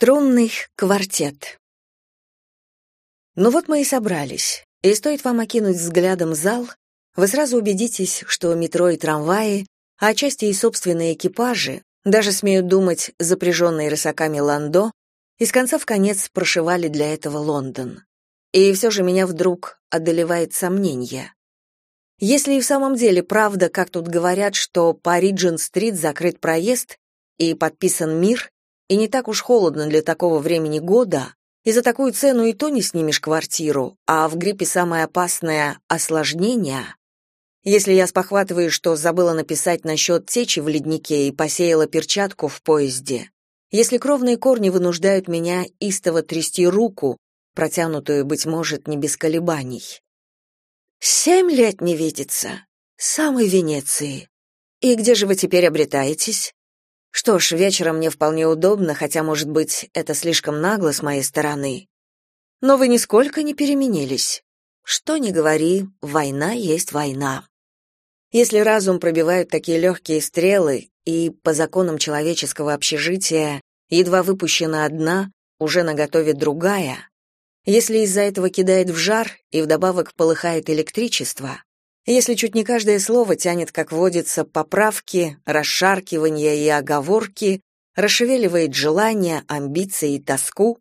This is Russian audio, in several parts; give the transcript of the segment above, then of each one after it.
Струнный квартет. Ну вот мы и собрались. И стоит вам окинуть взглядом зал, вы сразу убедитесь, что метро и трамваи, а отчасти и собственные экипажи, даже смеют думать, запряженные рысаками ландо, из конца в конец прошивали для этого Лондон. И все же меня вдруг одолевает сомнение. Если и в самом деле правда, как тут говорят, что по Риджин-стрит закрыт проезд и подписан мир, и не так уж холодно для такого времени года, и за такую цену и то не снимешь квартиру, а в гриппе самое опасное — осложнение. Если я спохватываю, что забыла написать насчет течи в леднике и посеяла перчатку в поезде, если кровные корни вынуждают меня истово трясти руку, протянутую, быть может, не без колебаний. Семь лет не видится. Самой Венеции. И где же вы теперь обретаетесь? Что ж, вечером мне вполне удобно, хотя, может быть, это слишком нагло с моей стороны. Но вы нисколько не переменились. Что ни говори, война есть война. Если разум пробивают такие легкие стрелы, и по законам человеческого общежития едва выпущена одна, уже наготове другая, если из-за этого кидает в жар и вдобавок полыхает электричество, если чуть не каждое слово тянет, как водится, поправки, расшаркивания и оговорки, расшевеливает желания, амбиции и тоску,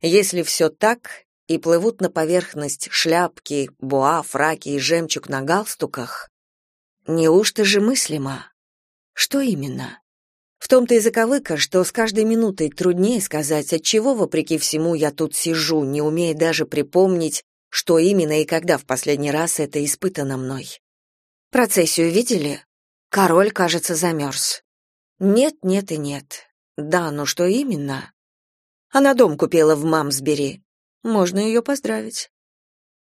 если все так, и плывут на поверхность шляпки, буа, фраки и жемчуг на галстуках, неужто же мыслимо? Что именно? В том-то и заковыка, что с каждой минутой труднее сказать, от чего вопреки всему я тут сижу, не умея даже припомнить, что именно и когда в последний раз это испытано мной. Процессию видели? Король, кажется, замерз. Нет, нет и нет. Да, но что именно? Она дом купила в Мамсбери. Можно ее поздравить.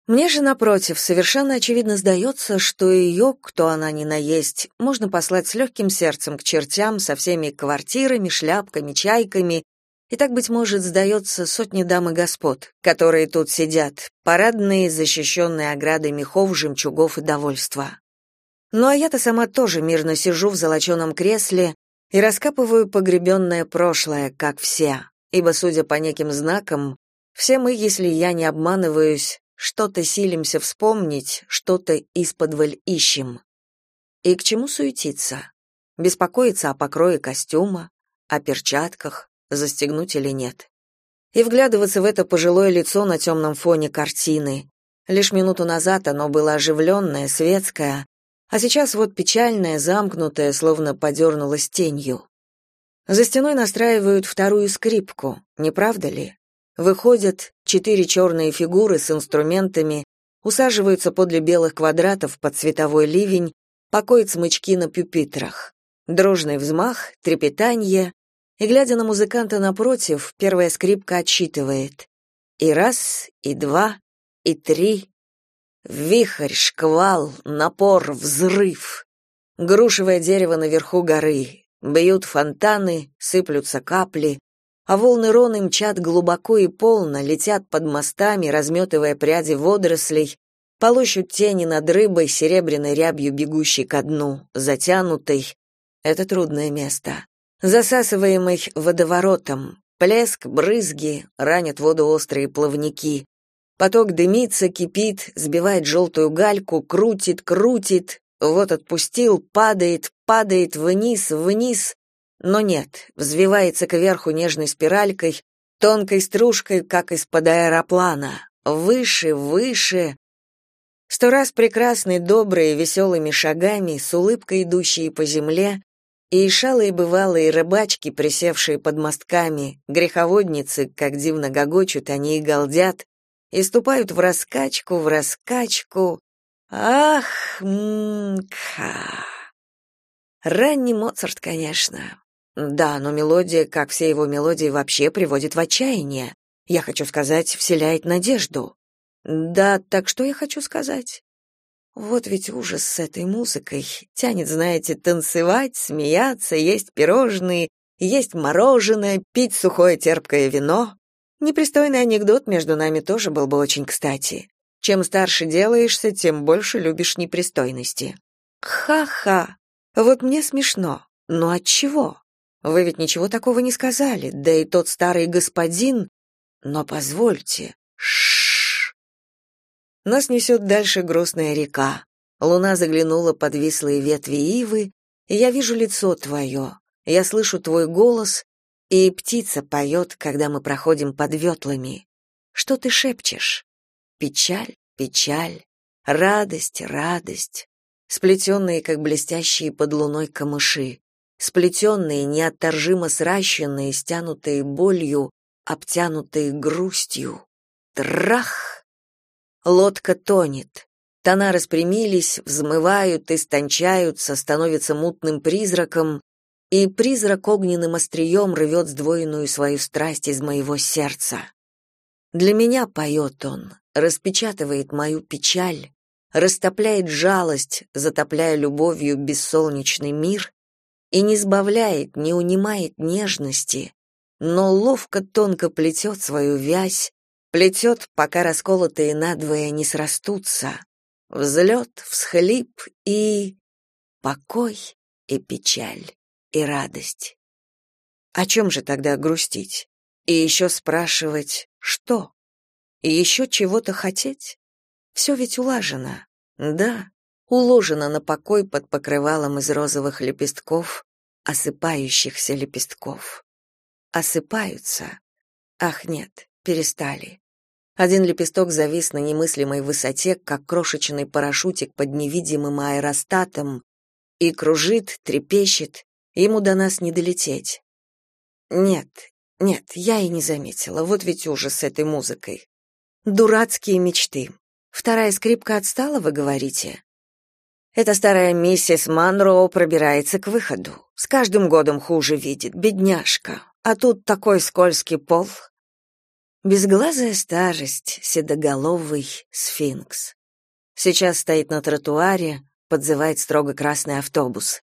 Мне же, напротив, совершенно очевидно сдается, что ее, кто она ни на есть, можно послать с легким сердцем к чертям со всеми квартирами, шляпками, чайками и так, быть может, сдается сотни дам и господ, которые тут сидят, парадные, защищенные оградой мехов, жемчугов и довольства. Ну а я-то сама тоже мирно сижу в золоченом кресле и раскапываю погребенное прошлое, как все, ибо, судя по неким знакам, все мы, если я не обманываюсь, что-то силимся вспомнить, что-то исподволь ищем. И к чему суетиться? Беспокоиться о покрое костюма, о перчатках, застегнуть или нет. И вглядываться в это пожилое лицо на темном фоне картины. Лишь минуту назад оно было оживленное, светское, а сейчас вот печальное, замкнутое, словно подернулось тенью. За стеной настраивают вторую скрипку, не правда ли? Выходят четыре черные фигуры с инструментами, усаживаются подле белых квадратов под цветовой ливень, покоят смычки на пюпитрах. Дружный взмах, трепетанье, и, глядя на музыканта напротив, первая скрипка отсчитывает. И раз, и два, и три. Вихрь, шквал, напор, взрыв. Грушевое дерево наверху горы. Бьют фонтаны, сыплются капли, а волны Роны мчат глубоко и полно, летят под мостами, разметывая пряди водорослей, полощут тени над рыбой, серебряной рябью бегущей ко дну, затянутой. Это трудное место засасываемый водоворотом. Плеск, брызги, ранят воду острые плавники. Поток дымится, кипит, сбивает желтую гальку, крутит, крутит. Вот отпустил, падает, падает вниз, вниз. Но нет, взвивается кверху нежной спиралькой, тонкой стружкой, как из-под аэроплана. Выше, выше. Сто раз прекрасный, добрый, веселыми шагами, с улыбкой идущие по земле, и шалые бывалые рыбачки, присевшие под мостками, греховодницы, как дивно гогочут, они и галдят, и ступают в раскачку, в раскачку. Ах, мка. Ранний Моцарт, конечно. Да, но мелодия, как все его мелодии, вообще приводит в отчаяние. Я хочу сказать, вселяет надежду. Да, так что я хочу сказать? Вот ведь ужас с этой музыкой. Тянет, знаете, танцевать, смеяться, есть пирожные, есть мороженое, пить сухое терпкое вино. Непристойный анекдот между нами тоже был бы очень кстати. Чем старше делаешься, тем больше любишь непристойности. Ха-ха. Вот мне смешно. Но от чего? Вы ведь ничего такого не сказали, да и тот старый господин... Но позвольте. Нас несет дальше грустная река. Луна заглянула под вислые ветви ивы, и я вижу лицо твое. Я слышу твой голос, и птица поет, когда мы проходим под ветлами. Что ты шепчешь? Печаль, печаль, радость, радость, сплетенные, как блестящие под луной камыши сплетенные, неотторжимо сращенные, стянутые болью, обтянутые грустью. Трах! Лодка тонет. Тона распрямились, взмывают, истончаются, становятся мутным призраком, и призрак огненным острием рвет сдвоенную свою страсть из моего сердца. Для меня поет он, распечатывает мою печаль, растопляет жалость, затопляя любовью бессолнечный мир, и не сбавляет, не унимает нежности, но ловко тонко плетет свою вязь, плетет, пока расколотые надвое не срастутся. Взлет, всхлип и... покой и печаль и радость. О чем же тогда грустить? И еще спрашивать, что? И еще чего-то хотеть? Все ведь улажено. Да, уложена на покой под покрывалом из розовых лепестков, осыпающихся лепестков. Осыпаются. Ах, нет, перестали. Один лепесток завис на немыслимой высоте, как крошечный парашютик под невидимым аэростатом, и кружит, трепещет, ему до нас не долететь. Нет, нет, я и не заметила, вот ведь ужас с этой музыкой. Дурацкие мечты. Вторая скрипка отстала, вы говорите? Эта старая миссис Манроу пробирается к выходу. С каждым годом хуже видит, бедняжка. А тут такой скользкий пол. Безглазая старость, седоголовый сфинкс. Сейчас стоит на тротуаре, подзывает строго красный автобус.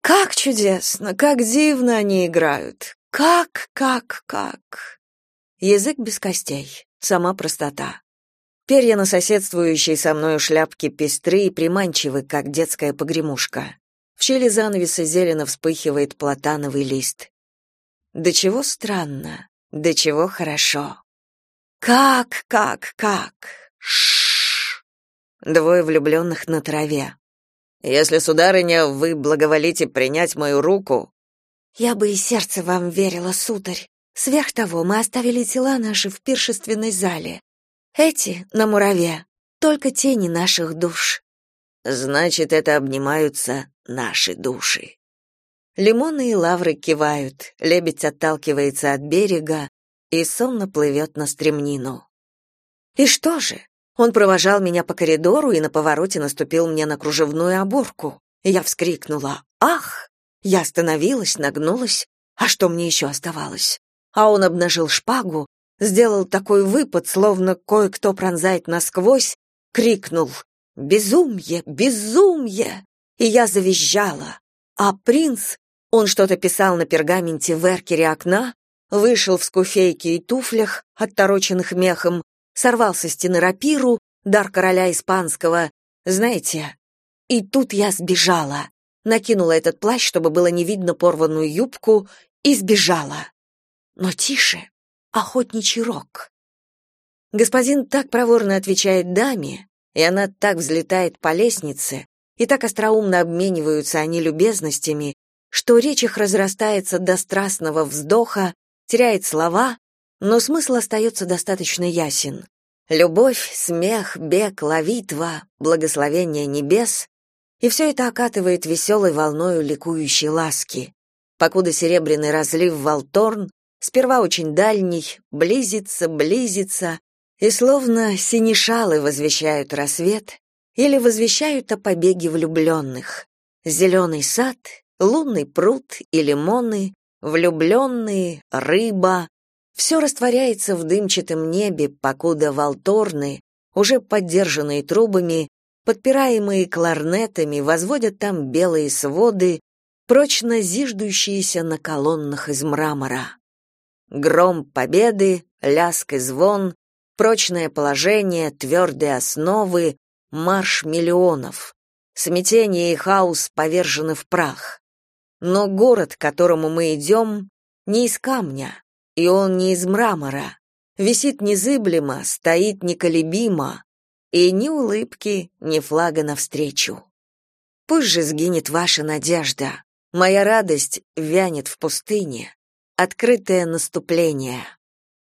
Как чудесно, как дивно они играют. Как, как, как. Язык без костей, сама простота. Перья на соседствующей со мною шляпке пестры и приманчивы, как детская погремушка. В щели занавеса зелено вспыхивает платановый лист. Да чего странно, да чего хорошо. Как, как, как? Шш. Двое влюбленных на траве. Если, сударыня, вы благоволите принять мою руку, я бы и сердце вам верила, сударь. Сверх того, мы оставили тела наши в пиршественной зале. Эти на мураве, только тени наших душ. Значит, это обнимаются наши души. Лимоны и лавры кивают, лебедь отталкивается от берега и сонно плывет на стремнину. И что же? Он провожал меня по коридору и на повороте наступил мне на кружевную оборку. Я вскрикнула «Ах!» Я остановилась, нагнулась. А что мне еще оставалось? А он обнажил шпагу сделал такой выпад, словно кое-кто пронзает насквозь, крикнул «Безумье! Безумье!» И я завизжала. А принц, он что-то писал на пергаменте в эркере окна, вышел в скуфейке и туфлях, оттороченных мехом, сорвал со стены рапиру, дар короля испанского, знаете. И тут я сбежала, накинула этот плащ, чтобы было не видно порванную юбку, и сбежала. Но тише, охотничий рог. Господин так проворно отвечает даме, и она так взлетает по лестнице, и так остроумно обмениваются они любезностями, что речь их разрастается до страстного вздоха, теряет слова, но смысл остается достаточно ясен. Любовь, смех, бег, ловитва, благословение небес — и все это окатывает веселой волною ликующей ласки. Покуда серебряный разлив Волторн сперва очень дальний, близится, близится, и словно синешалы возвещают рассвет или возвещают о побеге влюбленных. Зеленый сад, лунный пруд и лимоны, влюбленные, рыба — все растворяется в дымчатом небе, покуда волторны, уже поддержанные трубами, подпираемые кларнетами, возводят там белые своды, прочно зиждущиеся на колоннах из мрамора. Гром победы, ляск и звон, прочное положение, твердые основы, марш миллионов. Смятение и хаос повержены в прах. Но город, к которому мы идем, не из камня, и он не из мрамора. Висит незыблемо, стоит неколебимо, и ни улыбки, ни флага навстречу. Пусть же сгинет ваша надежда, моя радость вянет в пустыне. Открытое наступление.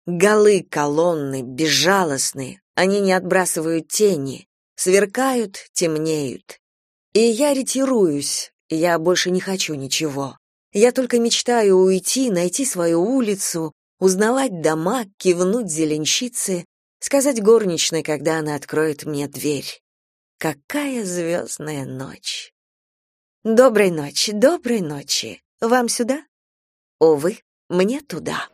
Голы колонны, безжалостны, они не отбрасывают тени, сверкают, темнеют. И я ретируюсь, я больше не хочу ничего. Я только мечтаю уйти, найти свою улицу, узнавать дома, кивнуть зеленщице, сказать горничной, когда она откроет мне дверь. Какая звездная ночь! Доброй ночи, доброй ночи. Вам сюда? Увы, мне туда.